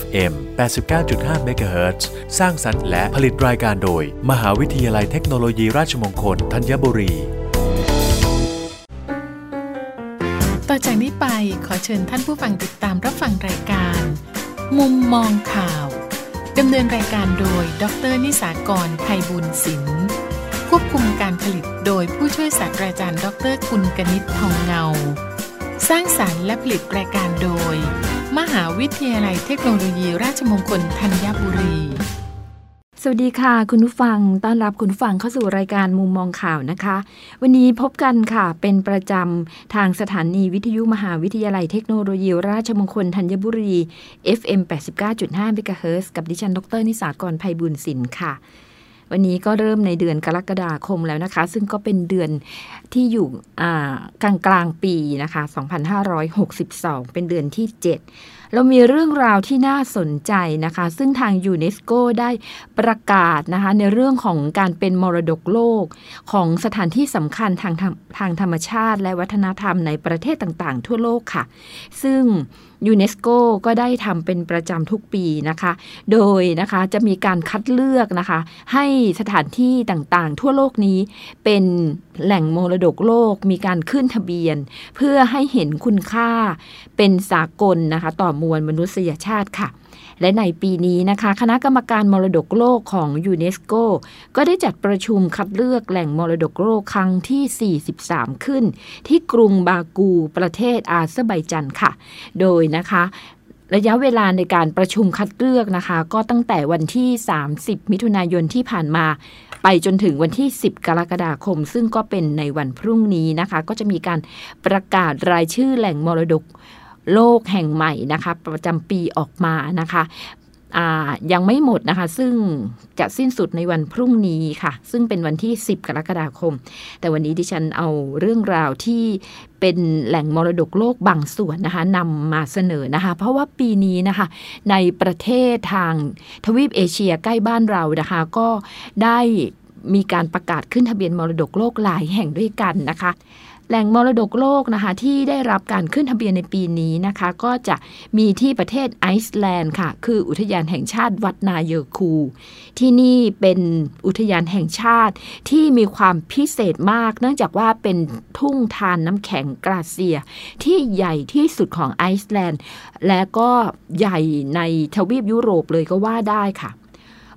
FM 89.5 MHz สร้างสรรค์และผลิตรายการโดย มหาวิทยาลัยเทคโนโลยีราชมงคลธัญบุรี ต่อจากนี้ไปขอเชิญท่านผู้ฟังติดตามรับฟังรายการ มุมมองข่าวดำเนินรายการโดย ดรนิสากรไพบุญศิลป์ควบคุมการผลิตโดยผู้ช่วยศาสตราจารย์ ดรกุลกนิษฐ์ทองเงา สร้างสารรค์และผลิตรายการโดย มหาวิทยาลัยเทคโนโลยี ราชมงคลธัญบุรี สวัสดีค่ะ คุณผู้ฟัง ต้อนรับคุณผู้ฟังเข้าสู่รายการมุมมองข่าวนะคะ วันนี้พบกันค่ะ เป็นประจำทางสถานีวิทยุมหาวิทยาลัยเทคโนโลยี ราชมงคลธัญบุรี FM 89.5 MHz กับดิฉัน ดร นิสากรไพบุญสินค่ะ วันนี้ก็เริ่มในเดือนกรกฎาคมแล้วนะคะ ซึ่งก็เป็นเดือนที่อยู่กลางกลางๆปีนะคะ 2562 เป็นเดือนที่ 7 เรามีเรื่องราวที่น่าสนใจนะคะ ซึ่งทางยูเนสโกได้ประกาศนะคะ ในเรื่องของการเป็นมรดกโลกของสถานที่สำคัญทางทางธรรมชาติ และวัฒนธรรมในประเทศต่างๆ ทั่วโลกค่ะ ซึ่งยูเนสโกก็ได้ทำเป็นประจำทุกปีนะคะ โดยนะคะจะมีการคัดเลือกนะคะ ให้สถานที่ต่างๆ ทั่วโลกนี้เป็นแหล่งมรดกโลกมีการขึ้นทะเบียน เพื่อให้เห็นคุณค่าเป็นสากลนะคะ ต่อมวลมนุษยชาติค่ะ และในปีนี้นะคะ คณะกรรมการมรดกโลกของยูเนสโกก็ได้จัดประชุมคัดเลือกแหล่งมรดกโลกครั้งที่ 43 ขึ้น ที่กรุงบากูประเทศอาเซอร์ไบจันค่ะ โดยนะคะระยะเวลาในการประชุมคัดเลือกนะคะ ก็ตั้งแต่วันที่ 30 มิถุนายนที่ผ่านมา ไปจนถึงวันที่ 10 กรกฎาคม ซึ่งก็เป็นในวันพรุ่งนี้นะคะ ก็จะมีการประกาศรายชื่อแหล่งมรดก โลกแห่งใหม่นะคะประจำปีออกมานะคะยังไม่หมดนะคะ ซึ่งจะสิ้นสุดในวันพรุ่งนี้ค่ะ ซึ่งเป็นวันที่ 10 กรกฎาคม แต่วันนี้ดิฉันเอาเรื่องราวที่เป็นแหล่งมรดกโลกบางส่วนนะคะนำมาเสนอนะคะ เพราะว่าปีนี้นะคะ ในประเทศทางทวีปเอเชียใกล้บ้านเรานะคะ ก็ได้มีการประกาศขึ้นทะเบียนมรดกโลกหลายแห่งด้วยกันนะคะ แหล่งมรดกโลกนะคะที่ได้รับการขึ้นทะเบียนในปีนี้นะคะ ก็จะมีที่ประเทศไอซ์แลนด์ค่ะ คืออุทยานแห่งชาติวัดนาเยอคู ที่นี่เป็นอุทยานแห่งชาติที่มีความพิเศษมาก เนื่องจากว่าเป็นทุ่งทานน้ำแข็งกราเซีย ที่ใหญ่ที่สุดของไอซ์แลนด์ และก็ใหญ่ในทวีปยุโรปเลยก็ว่าได้ค่ะ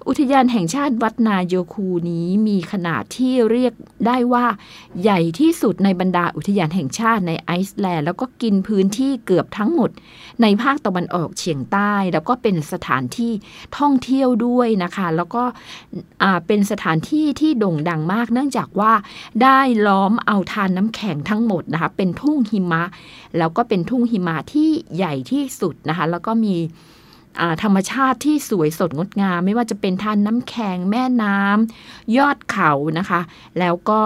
อุทยานแห่งชาติวัดนาโยคูนี้มีขนาดที่เรียกได้ว่าใหญ่ที่สุดในบรรดาอุทยานแห่งชาติในไอซ์แลนด์แล้วก็กินพื้นที่เกือบทั้งหมด ในภาคตะวันออกเฉียงใต้ แล้วก็เป็นสถานที่ท่องเที่ยวด้วยนะคะ แล้วก็เป็นสถานที่ที่โด่งดังมาก เนื่องจากว่าได้ล้อมเอาทานน้ำแข็งทั้งหมดนะคะเป็นทุ่งหิมะ แล้วก็เป็นทุ่งหิมะที่ใหญ่ที่สุดนะคะ แล้วก็มี ธรรมชาติที่สวยสดงดงาม ไม่ว่าจะเป็นท่านน้ำแข็งแม่น้ำยอดเขานะคะ แล้วก็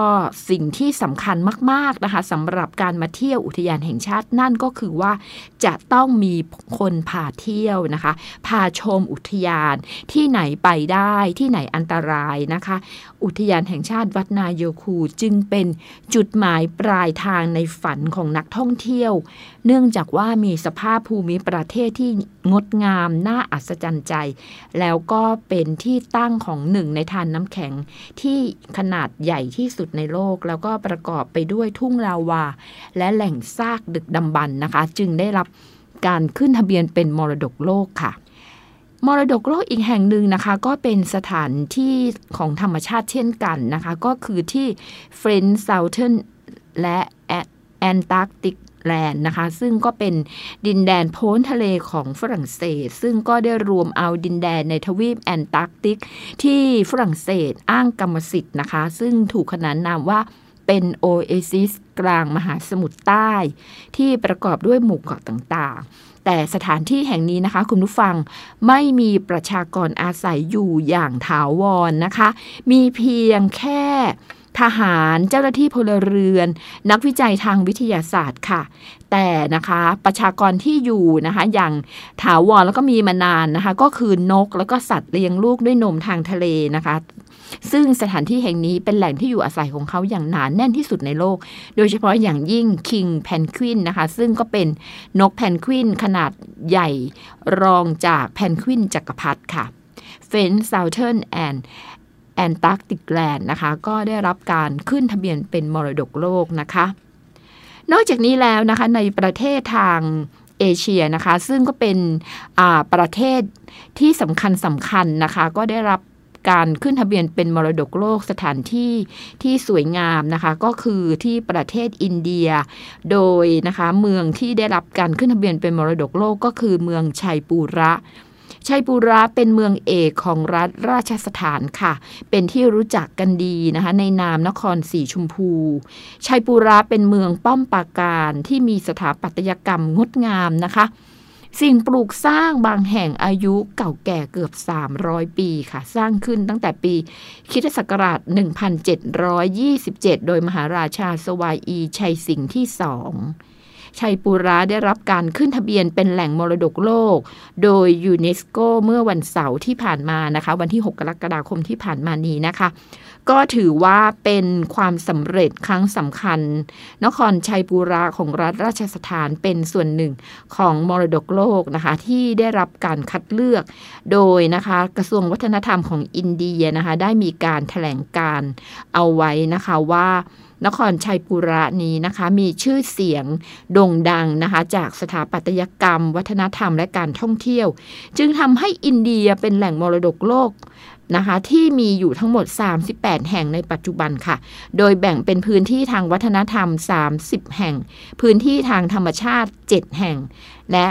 สิ่งที่สำคัญมาก ๆนะคะสำหรับการมาเที่ยวอุทยานแห่งชาตินั่นก็คือว่าจะต้องมีคนพาเที่ยวนะคะ พาชมอุทยานที่ไหนไปได้ที่ไหนอันตรายนะคะอุทยานแห่งชาติวัดนาโยคูจึงเป็นจุดหมายปลายทางในฝันของนักท่องเที่ยว เนื่องจากว่ามีสภาพภูมิประเทศที่งดงามน่าอัศจรรย์ใจ แล้วก็เป็นที่ตั้งของหนึ่งในทานน้ำแข็งที่ขนาดใหญ่ที่สุดในโลก แล้วก็ประกอบไปด้วยทุ่งลาวา และแหล่งซากดึกดำบรรพ์นะคะ จึงได้รับการขึ้นทะเบียนเป็นมรดกโลกค่ะ มรดกโลกอีกแห่งหนึ่งนะคะ ก็เป็นสถานที่ของธรรมชาติเช่นกันนะคะ ก็คือที่เฟรนช์เซาเทิร์นและแอนตาร์กติกแลนด์นะคะ ซึ่งก็เป็นดินแดนโพ้นทะเลของฝรั่งเศส ซึ่งก็ได้รวมเอาดินแดนในทวีปแอนตาร์กติก ที่ฝรั่งเศสอ้างกรรมสิทธิ์นะคะ ซึ่งถูกขนานนามว่าเป็นโอเอซิสกลางมหาสมุทรใต้ ที่ประกอบด้วยหมู่เกาะต่างๆ แต่สถานที่แห่งนี้นะคะ คุณผู้ฟังไม่มีประชากรอาศัยอยู่อย่างถาวรนนะคะ มีเพียงแค่ทหารเจ้าหน้าที่พลเรือน นักวิจัยทางวิทยาศาสตร์ค่ะ แต่นะคะประชากรที่อยู่นะคะ อย่างถาวรแล้วก็มีมานานนะคะ ก็คือนกแล้วก็สัตว์เลี้ยงลูกด้วยนมทางทะเลนะคะ ซึ่งสถานที่แห่งนี้เป็นแหล่งที่อยู่อาศัยของเขาอย่างหนานแน่นที่สุดในโลก โดยเฉพาะอย่างยิ่ง King Penguin นะคะ ซึ่งก็เป็นนกแพนกวินขนาดใหญ่รองจากแพนกวินจักรพรรดิค่ะ f e n Southern and Antarctic Land นะคะ ก็ได้รับการขึ้นทะเบียนเป็นมรดกโลกนะคะ นอกจากนี้แล้วนะคะในประเทศทางเอเชียนะคะ ซึ่งก็เป็นประเทศที่สำคัญสำคัญนะคะ ก็ได้รับ การขึ้นทะเบียนเป็นมรดกโลกสถานที่ที่สวยงามนะคะ ก็คือที่ประเทศอินเดีย โดยนะคะเมืองที่ได้รับการขึ้นทะเบียนเป็นมรดกโลกก็คือเมืองชัยปูระชัยปูระเป็นเมืองเอกของรัฐราชสถานค่ะ เป็นที่รู้จักกันดีนะคะ ในนามนครสีชมพู ชัยปูระเป็นเมืองป้อมปราการที่มีสถาปัตยกรรมงดงามนะคะ สิ่งปลูกสร้างบางแห่งอายุเก่าแก่เกือบ 300 ปีค่ะ สร้างขึ้นตั้งแต่ปีคิศักราช 1727 โดยมหาราชาสวายอีชัยสิงห์ที่สองชัยปูระได้รับการขึ้นทะเบียนเป็นแหล่งมรดกโลก โดยยูเนสโกเมื่อวันเสาร์ที่ผ่านมานะคะ วันที่ 6 กรกฎาคมที่ผ่านมานี้นะคะ ก็ถือว่าเป็นความสำเร็จครั้งสำคัญ นครชัยปูระของรัฐราชสถานเป็นส่วนหนึ่งของมรดกโลกนะคะ ที่ได้รับการคัดเลือก โดยนะคะกระทรวงวัฒนธรรมของอินเดียนะคะ ได้มีการถแถลงการเอาไว้นะคะว่า นครชัยปุระนี้นะคะ มีชื่อเสียงโด่งดังนะคะ จากสถาปัตยกรรม วัฒนธรรมและการท่องเที่ยว จึงทำให้อินเดียเป็นแหล่งมรดกโลกนะคะที่มีอยู่ทั้งหมด 38 แห่งในปัจจุบันค่ะ โดยแบ่งเป็นพื้นที่ทางวัฒนธรรม 30 แห่ง พื้นที่ทางธรรมชาติ 7 แห่ง และ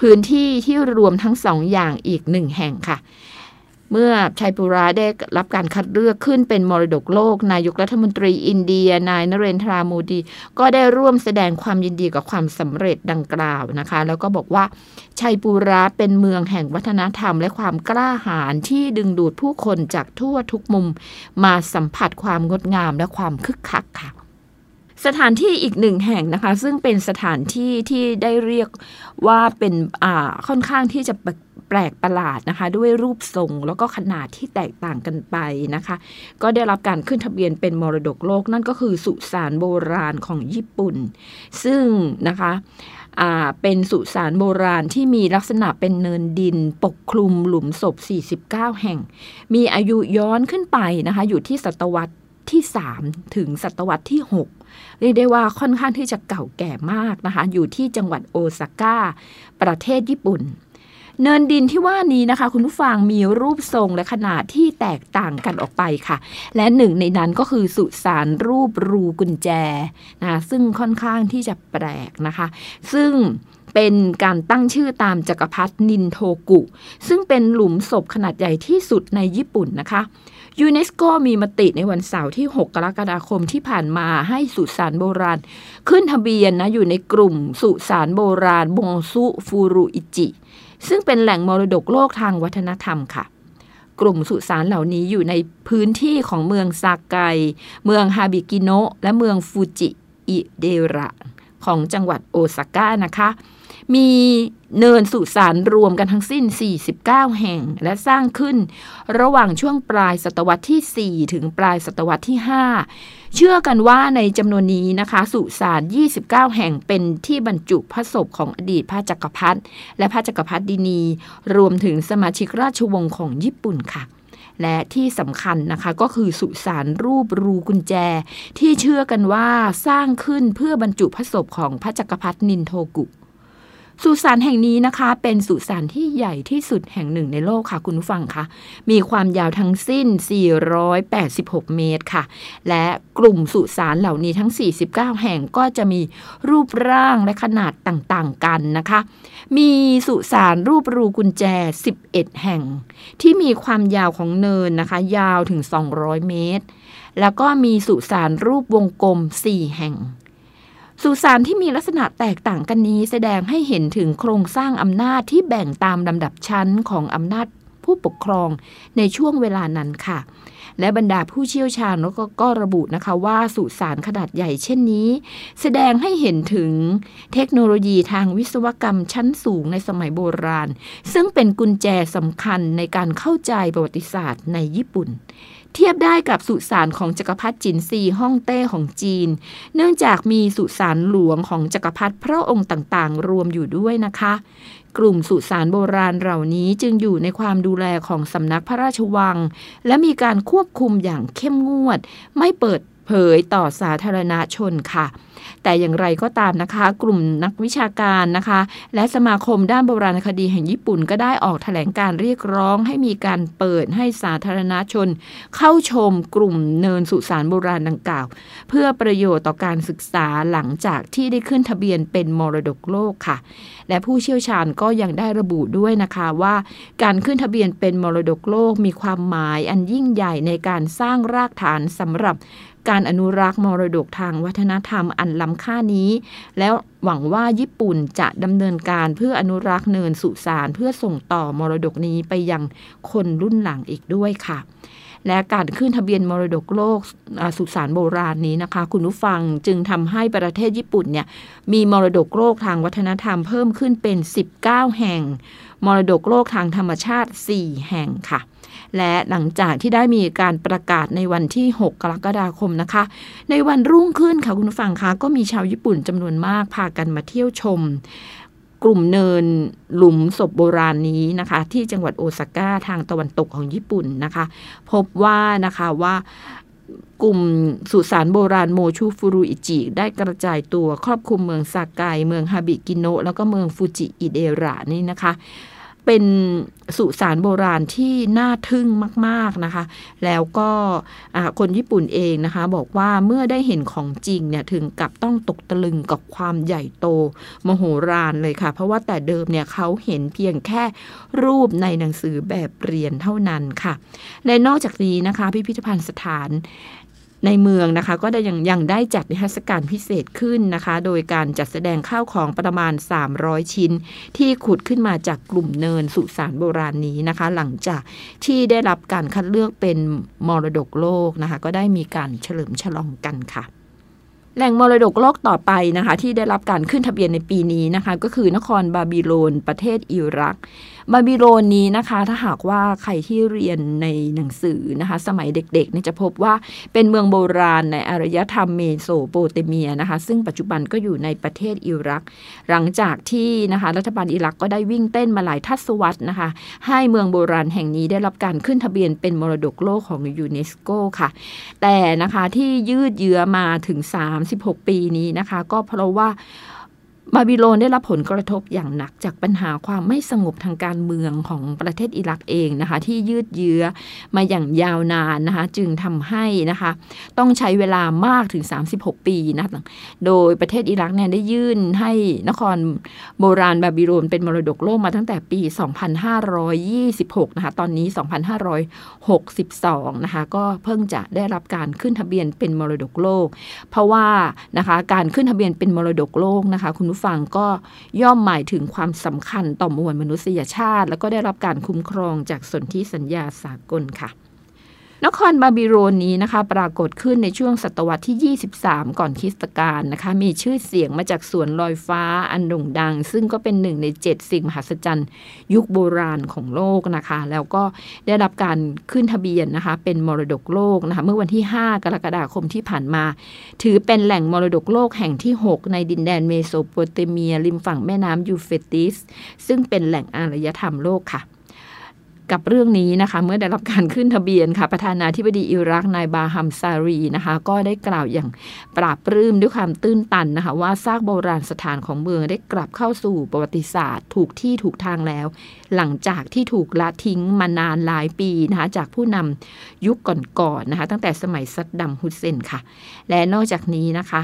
พื้นที่ที่รวมทั้งสองอย่างอีกหนึ่งแห่งค่ะ เมื่อชัยปุระได้รับการคัดเลือกขึ้นเป็นมรดกโลก นายกรัฐมนตรีอินเดีย นายนเรนทราโมดี ก็ได้ร่วมแสดงความยินดีกับความสำเร็จดังกล่าวนะคะ แล้วก็บอกว่าชัยปุระเป็นเมืองแห่งวัฒนธรรม และความกล้าหาญที่ดึงดูดผู้คนจากทั่วทุกมุม มาสัมผัสความงดงามและความคึกคักค่ะ สถานที่อีกหนึ่งแห่งนะคะ ซึ่งเป็นสถานที่ที่ได้เรียกว่าเป็นอ่าค่อนข้างที่จะแปลกประหลาดนะคะ ด้วยรูปทรงแล้วก็ขนาดที่แตกต่างกันไปนะคะ ก็ได้รับการขึ้นทะเบียนเป็นมรดกโลกนั่นก็คือสุสานโบราณของญี่ปุ่น ซึ่งนะคะเป็นสุสานโบราณที่มีลักษณะเป็นเนินดิน ปกคลุมหลุมศพ 49 แห่ง มีอายุย้อนขึ้นไปนะคะ อยู่ที่ศตวรรษ ที่ 3 ถึงศตวรรษที่ 6 เรียกได้ว่าค่อนข้างที่จะเก่าแก่มากนะคะ อยู่ที่จังหวัดโอซาก้า ประเทศญี่ปุ่น เนินดินที่ว่านี้นะคะ คุณผู้ฟังมีรูปทรงและขนาดที่แตกต่างกันออกไปค่ะ และหนึ่งในนั้นก็คือสุสานรูปรูกุญแจนะซึ่งค่อนข้างที่จะแปลกนะคะ ซึ่งเป็นการตั้งชื่อตามจักรพรรดินินโทกุ ซึ่งเป็นหลุมศพขนาดใหญ่ที่สุดในญี่ปุ่นนะคะ ยูเนสโกมีมติในวันเสาร์ที่ 6 กรกฎาคมที่ผ่านมาให้สุสานโบราณ ขึ้นทะเบียนนะอยู่ในกลุ่มสุสานโบราณโมซุฟุรุอิจิ ซึ่งเป็นแหล่งมรดกโลกทางวัฒนธรรมค่ะ กลุ่มสุสานเหล่านี้อยู่ในพื้นที่ของเมืองซาไก เมืองฮาบิกิโนะและเมืองฟูจิอิเดระ ของจังหวัดโอซาก้านะคะ มีเนินสุสานรวมกันทั้งสิ้น 49 แห่ง และสร้างขึ้นระหว่างช่วงปลายศตวรรษที่ 4 ถึงปลายศตวรรษที่ 5 เชื่อกันว่าในจำนวนนี้นะคะ สุสาน 29 แห่งเป็นที่บรรจุพระศพของอดีตพระจักรพรรดิและพระจักรพรรดินี รวมถึงสมาชิกราชวงศ์ของญี่ปุ่นค่ะและที่สำคัญนะคะก็คือสุสานรูปรูกุญแจ ที่เชื่อกันว่าสร้างขึ้นเพื่อบรรจุพระศพของพระจักรพรรดินินโทกุ สุสานแห่งนี้นะคะ เป็นสุสานที่ใหญ่ที่สุดแห่งหนึ่งในโลกค่ะ คุณผู้ฟังคะมีความยาวทั้งสิ้น 486 เมตรค่ะ และกลุ่มสุสานเหล่านี้ทั้ง 49 แห่งก็จะมีรูปร่างและขนาดต่างๆกันนะคะ มีสุสานรูปรูกุญแจ 11 แห่ง ที่มีความยาวของเนินนะคะ ยาวถึง 200 เมตร แล้วก็มีสุสานรูปวงกลม 4 แห่ง สุสานที่มีลักษณะแตกต่างกันนี้แสดงให้เห็นถึงโครงสร้างอำนาจที่แบ่งตามลำดับชั้นของอำนาจผู้ปกครองในช่วงเวลานั้นค่ะ และบรรดาผู้เชี่ยวชาญก็ก็ระบุนะคะว่าสุสานขนาดใหญ่เช่นนี้ แสดงให้เห็นถึงเทคโนโลยีทางวิศวกรรมชั้นสูงในสมัยโบราณ ซึ่งเป็นกุญแจสำคัญในการเข้าใจประวัติศาสตร์ในญี่ปุ่น เทียบได้กับสุสานของจักรพรรดิจินซีฮ่องเต้ของจีน เนื่องจากมีสุสานหลวงของจักรพรรดิพระองค์ต่างๆ รวมอยู่ด้วยนะคะ กลุ่มสุสานโบราณเหล่านี้จึงอยู่ในความดูแลของสำนักพระราชวัง และมีการควบคุมอย่างเข้มงวด ไม่เปิดเผยต่อสาธารณชนค่ะ แต่อย่างไรก็ตามนะคะ กลุ่มนักวิชาการนะคะ และสมาคมด้านโบราณคดีแห่งญี่ปุ่นก็ได้ออกแถลงการเรียกร้องให้มีการเปิดให้สาธารณชน เข้าชมกลุ่มเนินสุสานโบราณดังกล่าว เพื่อประโยชน์ต่อการศึกษาหลังจากที่ได้ขึ้นทะเบียนเป็นมรดกโลกค่ะ และผู้เชี่ยวชาญก็ยังได้ระบุด้วยนะคะว่าการขึ้นทะเบียนเป็นมรดกโลกมีความหมายอันยิ่งใหญ่ในการสร้างรากฐานสำหรับ การอนุรักษ์มรดกทางวัฒนธรรมอันล้ำค่านี้ แล้วหวังว่าญี่ปุ่นจะดำเนินการเพื่ออนุรักษ์เนินสุสานเพื่อส่งต่อมรดกนี้ไปยังคนรุ่นหลังอีกด้วยค่ะและการขึ้นทะเบียนมรดกโลกสุสานโบราณนี้นะคะ คุณผู้ฟังจึงทำให้ประเทศญี่ปุ่นเนี่ยมีมรดกโลกทางวัฒนธรรมเพิ่มขึ้นเป็น 19 แห่ง มรดกโลกทางธรรมชาติ 4 แห่งค่ะ และหลังจากที่ได้มีการประกาศในวันที่ 6 กรกฎาคมนะคะ ในวันรุ่งขึ้นค่ะคุณผู้ฟังคะก็มีชาวญี่ปุ่นจำนวนมากพากันมาเที่ยวชม กลุ่มเนินหลุมศพโบราณนี้นะคะ ที่จังหวัดโอซาก้าทางตะวันตกของญี่ปุ่นนะคะ พบว่านะคะว่ากลุ่มสุสานโบราณโมชูฟุรุอิจิ ได้กระจายตัวครอบคลุมเมืองซาไกเมืองฮาบิกิโนะแล้วก็เมืองฟูจิอิเดระนี่นะคะ เป็นสุสานโบราณที่น่าทึ่งมาก ๆนะคะ แล้วก็คนญี่ปุ่นเองนะคะ บอกว่าเมื่อได้เห็นของจริงเนี่ยถึงกับต้องตกตะลึงกับความใหญ่โตมโหฬารเลยค่ะ เพราะว่าแต่เดิมเนี่ยเขาเห็นเพียงแค่รูปในหนังสือแบบเรียนเท่านั้นค่ะ และนอกจากนี้นะคะ พิพิธภัณฑ์สถาน ในเมืองนะคะ ก็ได้ยังยังได้จัดนิทรรศการพิเศษขึ้นนะคะ โดยการจัดแสดงข้าวของประมาณ 300 ชิ้น ที่ขุดขึ้นมาจากกลุ่มเนินสุสานโบราณนี้นะคะ หลังจากที่ได้รับการคัดเลือกเป็นมรดกโลกนะคะ ก็ได้มีการเฉลิมฉลองกันค่ะ แหล่งมรดกโลกต่อไปนะคะที่ได้รับการขึ้นทะเบียนในปีนี้นะคะก็คือนครบาบิโลน ประเทศอิรัก บาบิโลนนี้นะคะ ถ้าหากว่าใครที่เรียนในหนังสือนะคะสมัยเด็กๆเนี่ยจะพบว่าเป็นเมืองโบราณในอารยธรรมเมโสโปเตเมียนะคะ ซึ่งปัจจุบันก็อยู่ในประเทศอิรัก หลังจากที่นะคะรัฐบาลอิรักก็ได้วิ่งเต้นมาหลายทศวรรษนะคะ ให้เมืองโบราณแห่งนี้ได้รับการขึ้นทะเบียนเป็นมรดกโลกของยูเนสโกค่ะ แต่นะคะที่ยืดเยื้อมาถึง36 ปีนี้นะคะ ก็เพราะว่า บาบิโลนได้รับผลกระทบอย่างหนักจากปัญหาความไม่สงบทางการเมืองของประเทศอิรักเองนะคะ ที่ยืดเยื้อมาอย่างยาวนานนะคะ จึงทำให้นะคะ ต้องใช้เวลามากถึง 36 ปีนะโดยประเทศอิรักเนี่ยได้ยื่นให้นครโบราณบาบิโลนเป็นมรดกโลกมาตั้งแต่ปี 2526 นะคะ ตอนนี้ 2562 นะคะ ก็เพิ่งจะได้รับการขึ้นทะเบียนเป็นมรดกโลก เพราะว่านะคะการขึ้นทะเบียนเป็นมรดกโลกนะคะคุณผู้ฟังก็ย่อมหมายถึงความสำคัญต่อมวลมนุษยชาติ และก็ได้รับการคุ้มครองจากสนธิสัญญาสากลค่ะ นครบาบิโลนนี้นะคะ ปรากฏขึ้นในช่วงศตวรรษที่ 23 ก่อนคริสตกาลนะคะ มีชื่อเสียงมาจากสวนลอยฟ้าอันโด่งดัง ซึ่งก็เป็นหนึ่งใน 7 สิ่งมหัศจรรย์ ยุคโบราณของโลกนะคะ แล้วก็ได้รับการขึ้นทะเบียนนะคะ เป็นมรดกโลกนะคะ เมื่อวันที่ 5 กรกฎาคมที่ผ่านมา ถือเป็นแหล่งมรดกโลกแห่งที่ 6 ในดินแดนเมโสโปเตเมียริมฝั่งแม่น้ำยูเฟรติส ซึ่งเป็นแหล่งอารยธรรมโลกค่ะ กับเรื่องนี้นะคะ เมื่อได้รับการขึ้นทะเบียนค่ะ ประธานาธิบดีอิรักนายบาร์ฮัมซาลิห์นะคะ ก็ได้กล่าวอย่างปราบปลื้มด้วยความตื้นตันนะคะ ว่าซากโบราณสถานของเมืองได้กลับเข้าสู่ประวัติศาสตร์ ถูกที่ถูกทางแล้ว หลังจากที่ถูกละทิ้งมานานหลายปีนะคะจากผู้นำยุคก่อนๆนะคะ ตั้งแต่สมัยซัดดัมฮุสเซนค่ะ และนอกจากนี้นะคะ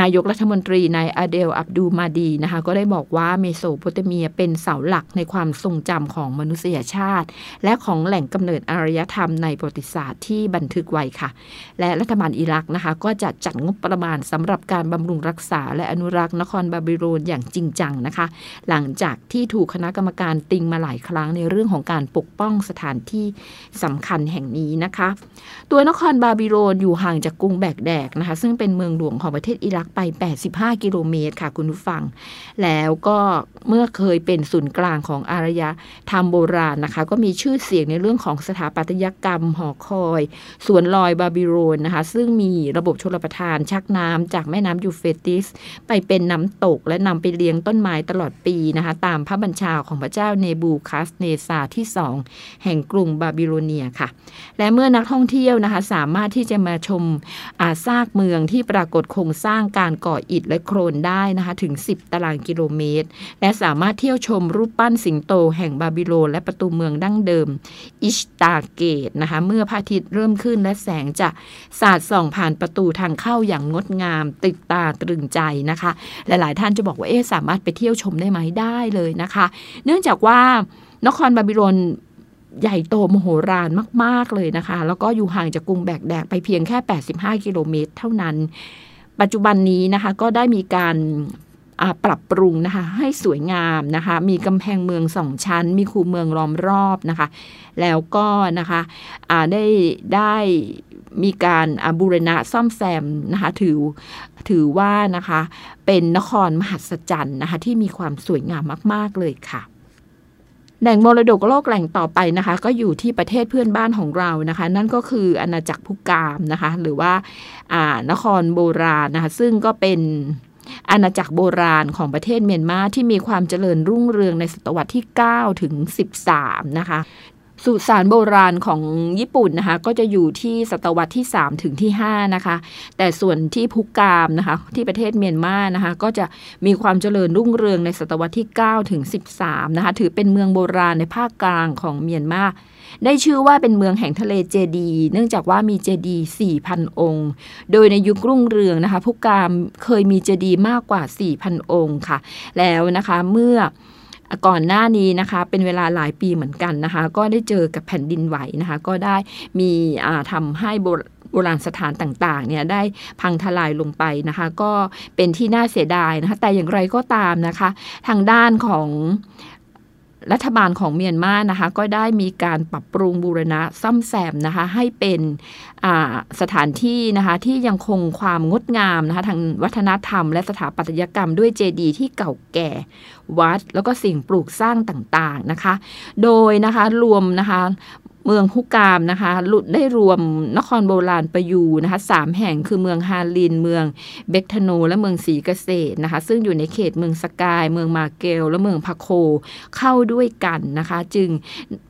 นายกรัฐมนตรีนายอาเดลอับดุลมาห์ดีนะคะก็ได้บอกว่าเมโสโปเตเมียเป็นเสาหลักในความทรงจำของมนุษยชาติ และของแหล่งกำเนิดอารยธรรมในประวัติศาสตร์ที่บันทึกไว้ค่ะ และรัฐบาลอิรักนะคะ ก็จะจัดงบประมาณสำหรับการบำรุงรักษา และอนุรักษ์นครบาบิโลนอย่างจริงจังนะคะ หลังจากที่ถูกคณะกรรมการติงมาหลายครั้งในเรื่องของการปกป้องสถานที่สำคัญแห่งนี้นะคะ ตัวนครบาบิโลนอยู่ห่างจากกรุงแบกแดกนะคะซึ่งเป็นเมืองหลวงของประเทศอิรักไป 85 กิโลเมตรค่ะคุณผู้ฟัง แล้วก็เมืองเคยเป็นศูนย์กลางของอารยธรรมโบราณนะคะ ก็มีชื่อเสียงในเรื่องของสถาปัตยกรรมหอคอยสวนลอยบาบิโลนนะคะ ซึ่งมีระบบชลประทานชักน้ำจากแม่น้ำยูเฟรติส ไปเป็นน้ำตกและนำไปเลี้ยงต้นไม้ตลอดปีนะคะ ตามพระบัญชาของพระเจ้าเนบูคัดเนซซาร์ที่สองแห่งกรุงบาบิโลเนียค่ะ และเมื่อนักท่องเที่ยวนะคะสามารถที่จะมาชมอาซากเมืองที่ปรากฏโครงสร้างางการก่ออิฐและโคลนได้นะคะถึง 10 ตารางกิโลเมตร และสามารถเที่ยวชมรูปปั้นสิงโตแห่งบาบิโลนและประตูเมืองดั้งเดิม อิชตาเกตนะคะเมื่อพระอาทิตย์เริ่มขึ้นและแสงจะสาดส่องผ่านประตูทางเข้าอย่างงดงาม ติดตาตรึงใจนะคะหลายๆ ท่านจะบอกว่าเอ๊ะสามารถไปเที่ยวชมได้ไหมได้เลยนะคะ เนื่องจากว่านครบาบิโลนใหญ่โตมโหฬารมาก ๆ เลยนะคะ แล้วก็อยู่ห่างจากกรุงแบกแดกไปเพียงแค่ 85 กิโลเมตรเท่านั้น ปัจจุบันนี้นะคะก็ได้มีการปรับปรุงนะคะให้สวยงามนะคะ มีกำแพงเมืองสองชั้น มีคูเมืองล้อมรอบนะคะ แล้วก็นะคะได้ได้มีการบูรณะซ่อมแซมนะคะถือถือว่านะคะเป็นนครมหัศจรรย์นะคะที่มีความสวยงามมาก ๆ เลยค่ะ แหล่งมรดกโลกแหล่งต่อไปนะคะ ก็อยู่ที่ประเทศเพื่อนบ้านของเรานะคะ นั่นก็คืออาณาจักรพุกามนะคะ หรือว่าอ่านครโบราณนะคะ ซึ่งก็เป็นอาณาจักรโบราณของประเทศเมียนมาที่มีความเจริญรุ่งเรืองในศตวรรษที่ 9 ถึง 13 นะคะ สุสานโบราณของญี่ปุ่นนะคะ ก็จะอยู่ที่ศตวรรษที่ 3 ถึงที่ 5 นะคะ แต่ส่วนที่พุกามนะคะ ที่ประเทศเมียนมานะคะ ก็จะมีความเจริญรุ่งเรืองในศตวรรษที่ 9 ถึง 13 นะคะ ถือเป็นเมืองโบราณในภาคกลางของเมียนมาได้ชื่อว่าเป็นเมืองแห่งทะเลเจดี เนื่องจากว่ามีเจดี 4,000 องค์ โดยในยุครุ่งเรืองนะคะพุกามเคยมีเจดีมากกว่า 4,000 องค์ค่ะ แล้วนะคะเมื่อ ก่อนหน้านี้นะคะเป็นเวลาหลายปีเหมือนกันนะคะ ก็ได้เจอกับแผ่นดินไหวนะคะ ก็ได้มีทำให้โบราณสถานต่างๆเนี่ยได้พังทลายลงไปนะคะ ก็เป็นที่น่าเสียดายนะคะ แต่อย่างไรก็ตามนะคะ ทางด้านของ รัฐบาลของเมียนมานะคะ ก็ได้มีการปรับปรุงบูรณะซ่อมแซมนะคะ ให้เป็นสถานที่นะคะ ที่ยังคงความงดงามนะคะ ทางวัฒนธรรมและสถาปัตยกรรมด้วยเจดีย์ที่เก่าแก่วัด แล้วก็สิ่งปลูกสร้างต่างๆนะคะ โดยนะคะรวมนะคะ เมืองพุกามนะคะหลุดได้รวมนครโบราณประยูนะคะสามแห่งคือเมืองฮาลิน เมืองเบกทโน และเมืองสีเกษตรนะคะ ซึ่งอยู่ในเขตเมืองสกาย เมืองมาเกล และเมืองพาโคเข้าด้วยกันนะคะ จึง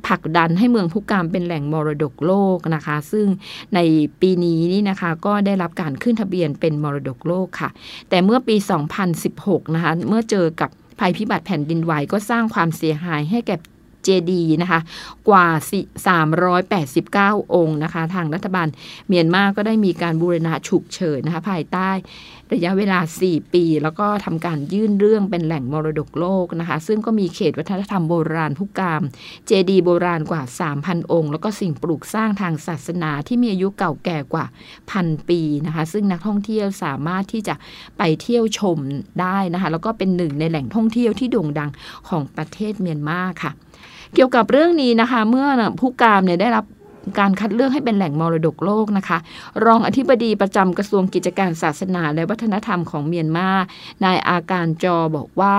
ผลักดันให้เมืองพุกามเป็นแหล่งมรดกโลกนะคะ ซึ่งในปีนี้นี่นะคะก็ได้รับการขึ้นทะเบียนเป็นมรดกโลกค่ะ แต่เมื่อปี 2016 นะคะ เมื่อเจอกับภัยพิบัติแผ่นดินไหวก็สร้างความเสียหายให้แก่ เจดีนะคะกว่า 389 องค์นะคะ ทางรัฐบาลเมียนมาก็ได้มีการบูรณะฉุกเฉินนะคะภายใต้ระยะเวลา 4 ปี แล้วก็ทำการยื่นเรื่องเป็นแหล่งมรดกโลกนะคะ ซึ่งก็มีเขตวัฒนธรรมโบราณผู้กาม เจดีโบราณกว่า 3,000 องค์ แล้วก็สิ่งปลูกสร้างทางศาสนาที่มีอายุเก่าแก่กว่าพันปีนะคะ ซึ่งนักท่องเที่ยวสามารถที่จะไปเที่ยวชมได้นะคะ แล้วก็เป็นหนึ่งในแหล่งท่องเที่ยวที่โด่งดังของประเทศเมียนมาค่ะ เกี่ยวกับเรื่องนี้นะคะ เมื่อผู้การเนี่ยได้รับ การคัดเลือกให้เป็นแหล่งมรดกโลกนะคะ รองอธิบดีประจำกระทรวงกิจการศาสนา และวัฒนธรรมของเมียนมา นายอาการจอบอกว่า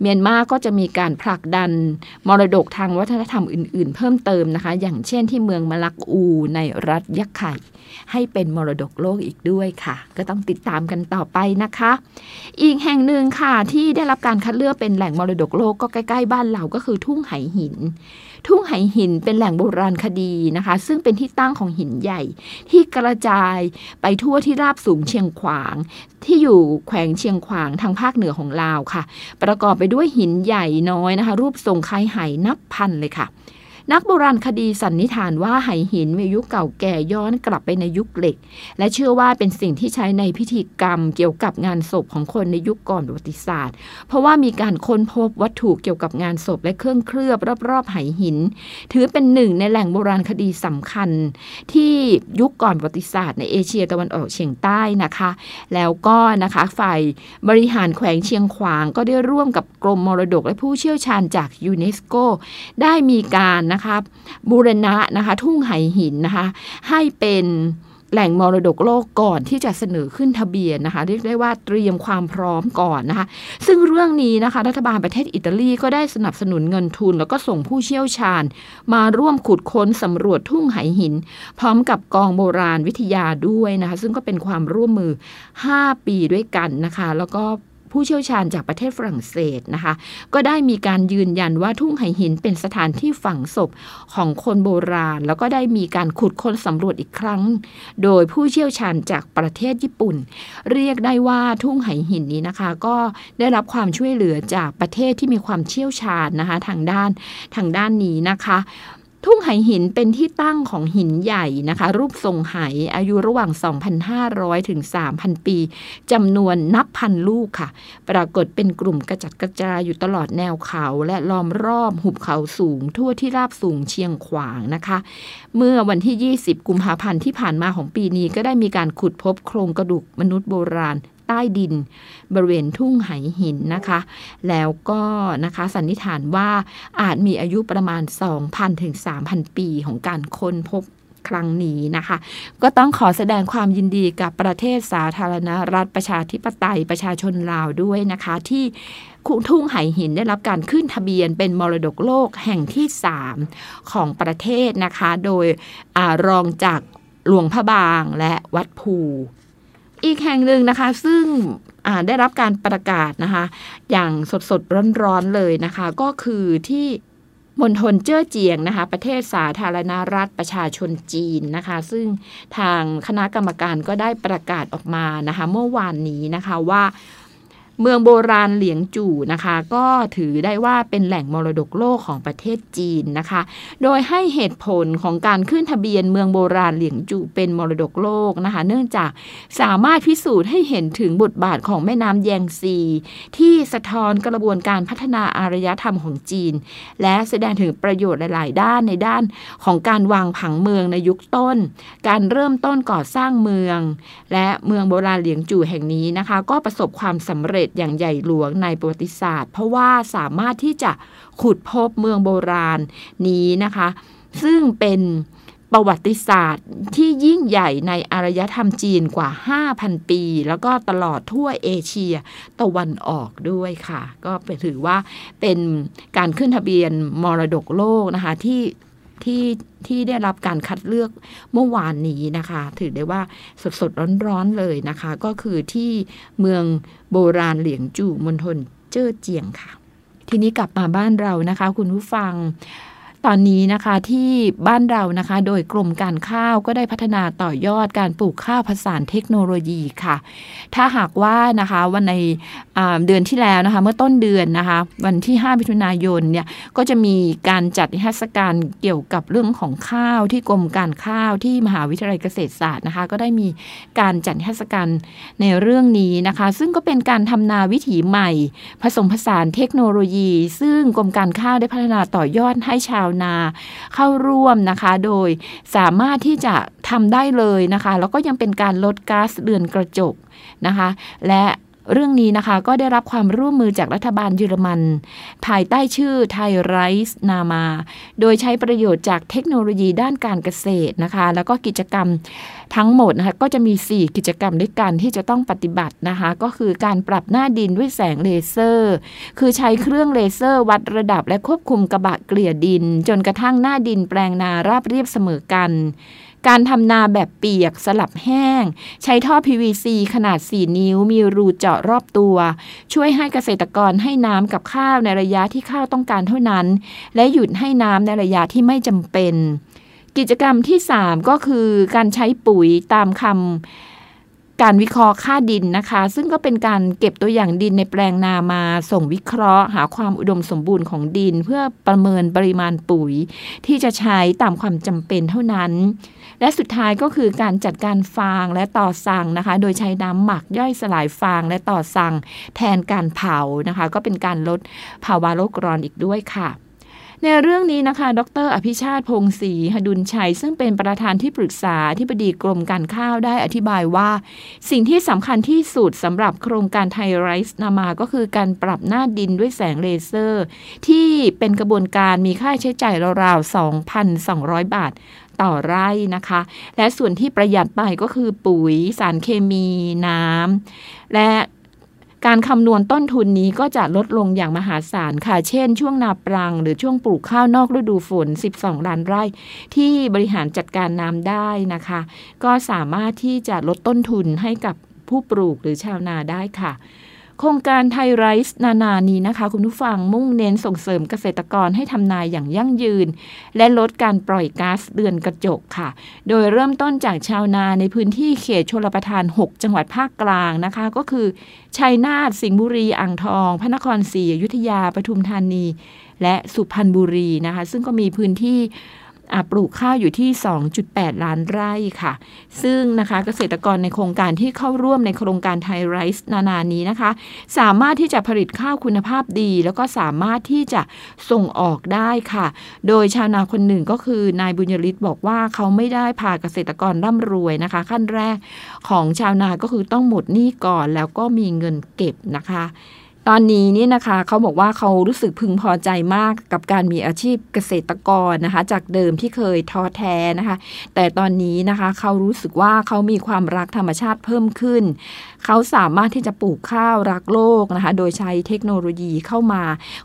เมียนมาก็จะมีการผลักดันมรดกทางวัฒนธรรมอื่น ๆ เพิ่มเติมนะคะ อย่างเช่นที่เมืองมะลักอูในรัฐยักไข่ให้เป็นมรดกโลกอีกด้วยค่ะ ก็ต้องติดตามกันต่อไปนะคะ อีกแห่งหนึ่งค่ะที่ได้รับการคัดเลือกเป็นแหล่งมรดกโลกก็ใกล้ ๆ บ้านเราก็คือทุ่งไหหิน ทุ่งไหหินเป็นแหล่งโบราณคดีนะคะ ซึ่งเป็นที่ตั้งของหินใหญ่ ที่กระจายไปทั่วที่ราบสูงเชียงขวาง ที่อยู่แขวงเชียงขวางทางภาคเหนือของลาวค่ะ ประกอบไปด้วยหินใหญ่น้อยนะคะ รูปทรงคล้ายไหนับพันเลยค่ะ นักโบราณคดีสันนิษฐานว่าไหหินมีอายุเก่าแก่ย้อนกลับไปในยุคเหล็ก และเชื่อว่าเป็นสิ่งที่ใช้ในพิธีกรรมเกี่ยวกับงานศพของคนในยุคก่อนประวัติศาสตร์ เพราะว่ามีการค้นพบวัตถุเกี่ยวกับงานศพและเครื่องเคลือบรอบๆไหหิน ถือเป็นหนึ่งในแหล่งโบราณคดีสำคัญ ที่ยุคก่อนประวัติศาสตร์ในเอเชียตะวันออกเฉียงใต้นะคะ แล้วก็นะคะฝ่ายบริหารแขวงเชียงขวางก็ได้ร่วมกับกรมมรดกและผู้เชี่ยวชาญจากยูเนสโกได้มีการนะคะบูรณะนะคะทุ่งไหหินนะคะให้เป็นแหล่งมรดกโลกก่อนที่จะเสนอขึ้นทะเบียนนะคะ เรียกได้ว่าเตรียมความพร้อมก่อนนะคะ ซึ่งเรื่องนี้นะคะ รัฐบาลประเทศอิตาลีก็ได้สนับสนุนเงินทุน แล้วก็ส่งผู้เชี่ยวชาญ มาร่วมขุดค้นสำรวจทุ่งไหหิน พร้อมกับกองโบราณวิทยาด้วยนะคะ ซึ่งก็เป็นความร่วมมือ 5 ปีด้วยกันนะคะ แล้วก็ ผู้เชี่ยวชาญจากประเทศฝรั่งเศสนะคะ ก็ได้มีการยืนยันว่าทุ่งไหหินเป็นสถานที่ฝังศพของคนโบราณ แล้วก็ได้มีการขุดค้นสำรวจอีกครั้ง โดยผู้เชี่ยวชาญจากประเทศญี่ปุ่น เรียกได้ว่าทุ่งไหหินนี้นะคะ ก็ได้รับความช่วยเหลือจากประเทศที่มีความเชี่ยวชาญนะคะทางด้านทางด้านนี้นะคะ ทุ่งไหหินเป็นที่ตั้งของหินใหญ่นะคะ รูปทรงไหอายุระหว่าง 2,500 ถึง 3,000 ปีจำนวนนับพันลูกค่ะ ปรากฏเป็นกลุ่มกระจัดกระจายอยู่ตลอดแนวเขาและล้อมรอบหุบเขาสูง ทั่วที่ราบสูงเชียงขวางนะคะ เมื่อวันที่ 20 กุมภาพันธ์ที่ผ่านมาของปีนี้ก็ได้มีการขุดพบโครงกระดูกมนุษย์โบราณ ใต้ดิน บริเวณทุ่งไหหินนะคะ แล้วก็นะคะสันนิษฐานว่าอาจมีอายุประมาณ 2,000 ถึง 3,000 ปีของการค้นพบครั้งนี้นะคะ ก็ต้องขอแสดงความยินดีกับประเทศสาธารณรัฐประชาธิปไตยประชาชนลาวด้วยนะคะ ที่ทุ่งไหหินได้รับการขึ้นทะเบียนเป็นมรดกโลกแห่งที่ 3 ของประเทศนะคะ โดยอรองจากหลวงพระบางและวัดภู อีกแห่งหนึ่งนะคะ ซึ่งได้รับการประกาศนะคะ อย่างสดสดร้อนๆเลยนะคะ ก็คือที่มณฑลเจ้อเจียงนะคะ ประเทศสาธารณรัฐประชาชนจีนนะคะ ซึ่งทางคณะกรรมการก็ได้ประกาศออกมานะคะ เมื่อวานนี้นะคะว่า เมืองโบราณเหลียงจู่นะคะ ก็ถือได้ว่าเป็นแหล่งมรดกโลกของประเทศจีนนะคะ โดยให้เหตุผลของการขึ้นทะเบียนเมืองโบราณเหลียงจู่เป็นมรดกโลกนะคะ เนื่องจากสามารถพิสูจน์ให้เห็นถึงบทบาทของแม่น้ำแยงซี ที่สะท้อนกระบวนการพัฒนาอารยธรรมของจีน และแสดงถึงประโยชน์หลาย ๆ ด้านในด้านของการวางผังเมืองในยุคต้น การเริ่มต้นก่อสร้างเมือง และเมืองโบราณเหลียงจู่แห่งนี้นะคะ ก็ประสบความสำเร็จจอย่างใหญ่หลวงในประวัติศาสตร์ เพราะว่าสามารถที่จะขุดพบเมืองโบราณนี้นะคะ ซึ่งเป็นประวัติศาสตร์ที่ยิ่งใหญ่ในอารยธรรมจีนกว่า 5,000 ปี แล้วก็ตลอดทั่วเอเชียตะวันออกด้วยค่ะ ก็ถือว่าเป็นการขึ้นทะเบียนมรดกโลกนะคะที่ ที่ที่ได้รับการคัดเลือกเมื่อวานนี้นะคะ ถือได้ว่าสดสดร้อนๆเลยนะคะ ก็คือที่เมืองโบราณเหลียงจู่มณฑลเจ้อเจียงค่ะ ทีนี้กลับมาบ้านเรานะคะ คุณผู้ฟัง ตอนนี้นะคะที่บ้านเรานะคะ โดยกรมการข้าวก็ได้พัฒนาต่อยอดการปลูกข้าวผสานเทคโนโลยีค่ะ ถ้าหากว่านะคะวันในเดือนที่แล้วนะคะ เมื่อต้นเดือนนะคะ วันที่5มิถุนายนเนี่ยก็จะมีการจัดนิทรรศการเกี่ยวกับเรื่องของข้าวที่กรมการข้าวที่มหาวิทยาลัยเกษตรศาสตร์นะคะ ก็ได้มีการจัดนิทรรศการในเรื่องนี้นะคะ ซึ่งก็เป็นการทำนาวิถีใหม่ ผสมผสานเทคโนโลยี ซึ่งกรมการข้าวได้พัฒนาต่อยอดให้ชาวนาเข้าร่วมนะคะ โดยสามารถที่จะทำได้เลยนะคะ แล้วก็ยังเป็นการลดก๊าซเรือนกระจกนะคะ และ เรื่องนี้นะคะก็ได้รับความร่วมมือจากรัฐบาลเยอรมัน ภายใต้ชื่อไทยไรส์นามา โดยใช้ประโยชน์จากเทคโนโลยีด้านการเกษตรนะคะ แล้วก็กิจกรรมทั้งหมดนะคะก็จะมี 4 กิจกรรมด้วยกันที่จะต้องปฏิบัตินะคะ ก็คือการปรับหน้าดินด้วยแสงเลเซอร์ คือใช้เครื่องเลเซอร์ วัดระดับและควบคุมกระบะเกลี่ยดิน จนกระทั่งหน้าดินแปลงนาราบเรียบเสมอกัน การทำนาแบบเปียกสลับแห้ง ใช้ท่อ PVC ขนาด 4 นิ้ว มีรูเจาะรอบตัว ช่วยให้เกษตรกรให้น้ำกับข้าวในระยะที่ข้าวต้องการเท่านั้น และหยุดให้น้ำในระยะที่ไม่จำเป็น กิจกรรมที่ 3 ก็คือการใช้ปุ๋ยตามคำ การวิเคราะห์ค่าดินนะคะ ซึ่งก็เป็นการเก็บตัวอย่างดินในแปลงนามาส่งวิเคราะห์ หาความอุดมสมบูรณ์ของดิน เพื่อประเมินปริมาณปุ๋ย ที่จะใช้ตามความจำเป็นเท่านั้น และสุดท้ายก็คือการจัดการฟางและต่อสั่งนะคะ โดยใช้น้ำหมักย่อยสลายฟางและต่อสั่งแทนการเผานะคะ ก็เป็นการลดภาวะโลกร้อนอีกด้วยค่ะ ในเรื่องนี้นะคะ ดร อภิชาติพงศรีหดุลชัย ซึ่งเป็นประธานที่ปรึกษาที่ปดีกรมการข้าวได้อธิบายว่า สิ่งที่สำคัญที่สุดสำหรับโครงการไทยไรซ์นามาก็คือการปรับหน้าดินด้วยแสงเลเซอร์ ที่เป็นกระบวนการมีค่าใช้จ่ายราวๆ 2,200 บาทต่อไร่นะคะ และส่วนที่ประหยัดไปก็คือปุ๋ยสารเคมีน้ำและ การคำนวณต้นทุนนี้ก็จะลดลงอย่างมหาศาลค่ะ เช่น ช่วงนาปรัง หรือช่วงปลูกข้าวนอกฤดูฝน 12 ล้านไร่ ที่บริหารจัดการน้ำได้นะคะ ก็สามารถที่จะลดต้นทุนให้กับผู้ปลูกหรือชาวนาได้ค่ะ โครงการไทยไรซ์นานานี้นะคะ คุณผู้ฟังมุ่งเน้นส่งเสริมเกษตรกรให้ทำนาอย่างยั่งยืน และลดการปล่อยก๊าซเรือนกระจกค่ะ โดยเริ่มต้นจากชาวนาในพื้นที่เขตชลประทาน 6 จังหวัดภาคกลางนะคะ ก็คือชัยนาทสิงห์บุรี อ่างทอง พระนครศรีอยุธยาปทุมธานี และสุพรรณบุรีนะคะ ซึ่งก็มีพื้นที่ ปลูกข้าวอยู่ที่ 2.8 ล้านไร่ค่ะ ซึ่งนะคะเกษตรกรในโครงการที่เข้าร่วมในโครงการไทยไรซ์นานานี้นะคะ สามารถที่จะผลิตข้าวคุณภาพดี แล้วก็สามารถที่จะส่งออกได้ค่ะ โดยชาวนาคนหนึ่งก็คือนายบุญยริศบอกว่าเขาไม่ได้พาเกษตรกรร่ำรวยนะคะ ขั้นแรกของชาวนาก็คือต้องหมดหนี้ก่อนแล้วก็มีเงินเก็บนะคะ ตอนนี้นี่นะคะเขาบอกว่าเขารู้สึกพึงพอใจมากกับการมีอาชีพเกษตรกรนะคะ จากเดิมที่เคยท้อแท้นะคะ แต่ตอนนี้นะคะเขารู้สึกว่าเขามีความรักธรรมชาติเพิ่มขึ้น เขาสามารถที่จะปลูกข้าวรักโลกนะคะ โดยใช้เทคโนโลยีเข้ามา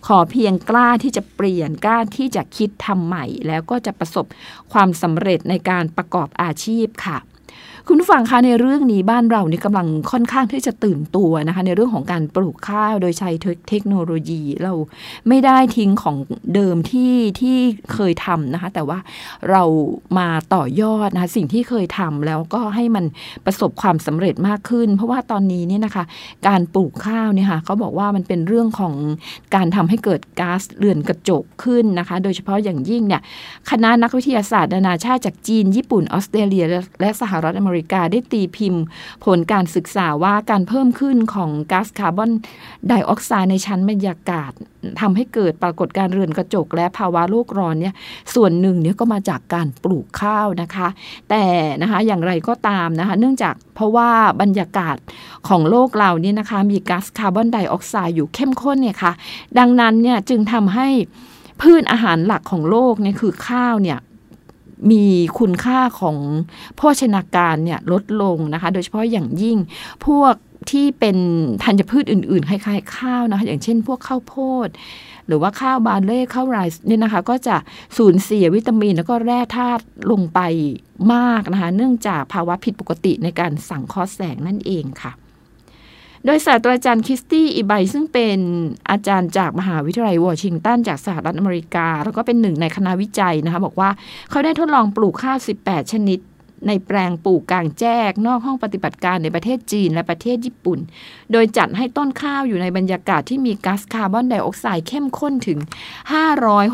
ขอเพียงกล้าที่จะเปลี่ยนกล้าที่จะคิดทำใหม่ แล้วก็จะประสบความสำเร็จในการประกอบอาชีพค่ะ คุณผู้ฟังคะในเรื่องนี้บ้านเรานี่กำลังค่อนข้างที่จะตื่นตัวนะคะ ในเรื่องของการปลูกข้าวโดยใช้เทคโนโลยีเราไม่ได้ทิ้งของเดิมที่ที่เคยทำนะคะ แต่ว่าเรามาต่อยอดนะคะสิ่งที่เคยทำแล้วก็ให้มันประสบความสำเร็จมากขึ้น เพราะว่าตอนนี้เนี่ยนะคะ การปลูกข้าวเนี่ยค่ะเขาบอกว่ามันเป็นเรื่องของการทำให้เกิดก๊าซเรือนกระจกขึ้นนะคะ โดยเฉพาะอย่างยิ่งเนี่ยคณะนักวิทยาศาสตร์นานาชาติจากจีนญี่ปุ่นออสเตรเลียและสหรัฐอเมริริกาได้ตีพิมพ์ ผลการศึกษาว่าการเพิ่มขึ้นของก๊าซคาร์บอนไดออกไซด์ในชั้นบรรยากาศทำให้เกิดปรากฏการณ์เรือนกระจกและภาวะโลกร้อนเนี่ยส่วนหนึ่งเนี่ยก็มาจากการปลูกข้าวนะคะ แต่นะคะอย่างไรก็ตามนะคะเนื่องจากเพราะว่าบรรยากาศของโลกเราเนี่ยนะคะมีก๊าซคาร์บอนไดออกไซด์อยู่เข้มข้นเนี่ยค่ะดังนั้นเนี่ยจึงทำให้พืชอาหารหลักของโลกเนี่ยคือข้าวเนี่ย มีคุณค่าของโภชนาการเนี่ยลดลงนะคะ โดยเฉพาะอย่างยิ่งพวกที่เป็นธัญพืชอื่นๆคล้ายๆข้าวนะคะอย่างเช่นพวกข้าวโพด หรือว่าข้าวบาเล่ข้าวไรซ์เนี่ยนะคะ ก็จะสูญเสียวิตามินแล้วก็แร่ธาตุลงไปมากนะคะ เนื่องจากภาวะผิดปกติในการสังเคราะห์แสงนั่นเองค่ะ โดยศาสตราจารย์คริสตี้อีไบซึ่งเป็นอาจารย์จากมหาวิทยาลัยวอชิงตันจากสหรัฐอเมริกา แล้วก็เป็นหนึ่งในคณะวิจัยนะคะ บอกว่าเขาได้ทดลองปลูกข้าว 18 ชนิด ในแปลงปลูกกลางแจ้งนอกห้องปฏิบัติการในประเทศจีนและประเทศญี่ปุ่น โดยจัดให้ต้นข้าวอยู่ในบรรยากาศที่มีก๊าซคาร์บอนไดออกไซด์เข้มข้นถึง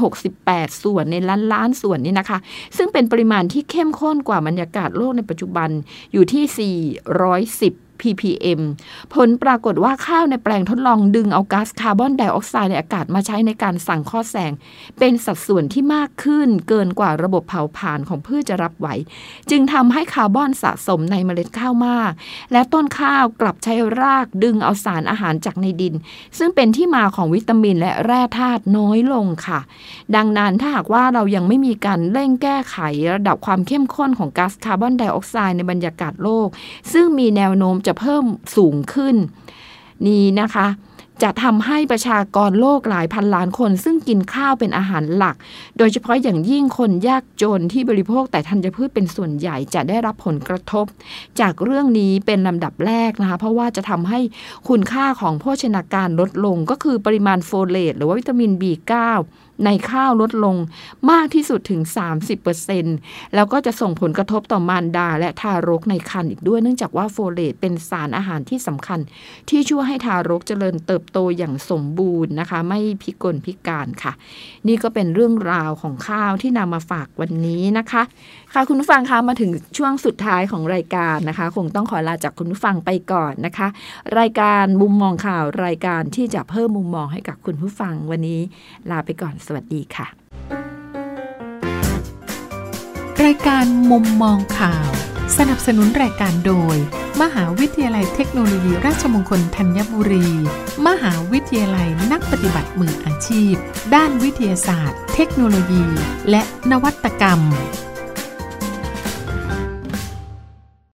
568 ส่วนในล้านล้านส่วนนี่นะคะ ซึ่งเป็นปริมาณที่เข้มข้นกว่าบรรยากาศโลกในปัจจุบันอยู่ที่ 410 ppm ผลปรากฏว่าข้าวในแปลงทดลองดึงเอาก๊าซคาร์บอนไดออกไซด์ในอากาศมาใช้ในการสังเคราะห์แสง เป็นสัดส่วนที่มากขึ้นเกินกว่าระบบเผาผลาญของพืชจะรับไหว จึงทำให้คาร์บอนสะสมในเมล็ดข้าวมาก และต้นข้าวกลับใช้รากดึงเอาสารอาหารจากในดิน ซึ่งเป็นที่มาของวิตามินและแร่ธาตุน้อยลงค่ะ ดังนั้นถ้าหากว่าเรายังไม่มีการเร่งแก้ไขระดับความเข้มข้นของก๊าซคาร์บอนไดออกไซด์ในบรรยากาศโลก ซึ่งมีแนวโน้มจะเพิ่มสูงขึ้น นี่นะคะ จะทำให้ประชากรโลกหลายพันล้านคน ซึ่งกินข้าวเป็นอาหารหลัก โดยเฉพาะอย่างยิ่งคนยากจนที่บริโภคแต่ธัญพืชเป็นส่วนใหญ่จะได้รับผลกระทบ จากเรื่องนี้เป็นลำดับแรกนะคะ เพราะว่าจะทำให้คุณค่าของโภชนาการลดลงก็คือปริมาณโฟเลตหรือว่าวิตามิน B9 ในข้าวลดลงมากที่สุดถึง 30%แล้วก็จะส่งผลกระทบต่อมารดาและทารกในครรภ์อีกด้วยเนื่องจากว่าโฟเลตเป็นสารอาหารที่สำคัญ ที่ช่วยให้ทารกเจริญเติบโตอย่างสมบูรณ์นะคะ ไม่พิกลพิการค่ะ นี่ก็เป็นเรื่องราวของข้าวที่นำมาฝากวันนี้นะคะ ค่ะคุณผู้ฟังคะมาถึงช่วงสุดท้ายของรายการนะคะ คงต้องขอลาจากคุณผู้ฟังไปก่อนนะคะ รายการมุมมองข่าวรายการที่จะเพิ่มมุมมองให้กับคุณผู้ฟังวันนี้ ลาไปก่อนสวัสดีค่ะ รายการมุมมองข่าว สนับสนุนรายการโดย มหาวิทยาลัยเทคโนโลยีราชมงคลธัญบุรี มหาวิทยาลัยนักปฏิบัติมืออาชีพ ด้านวิทยาศาสตร์ เทคโนโลยี และนวัตกรรม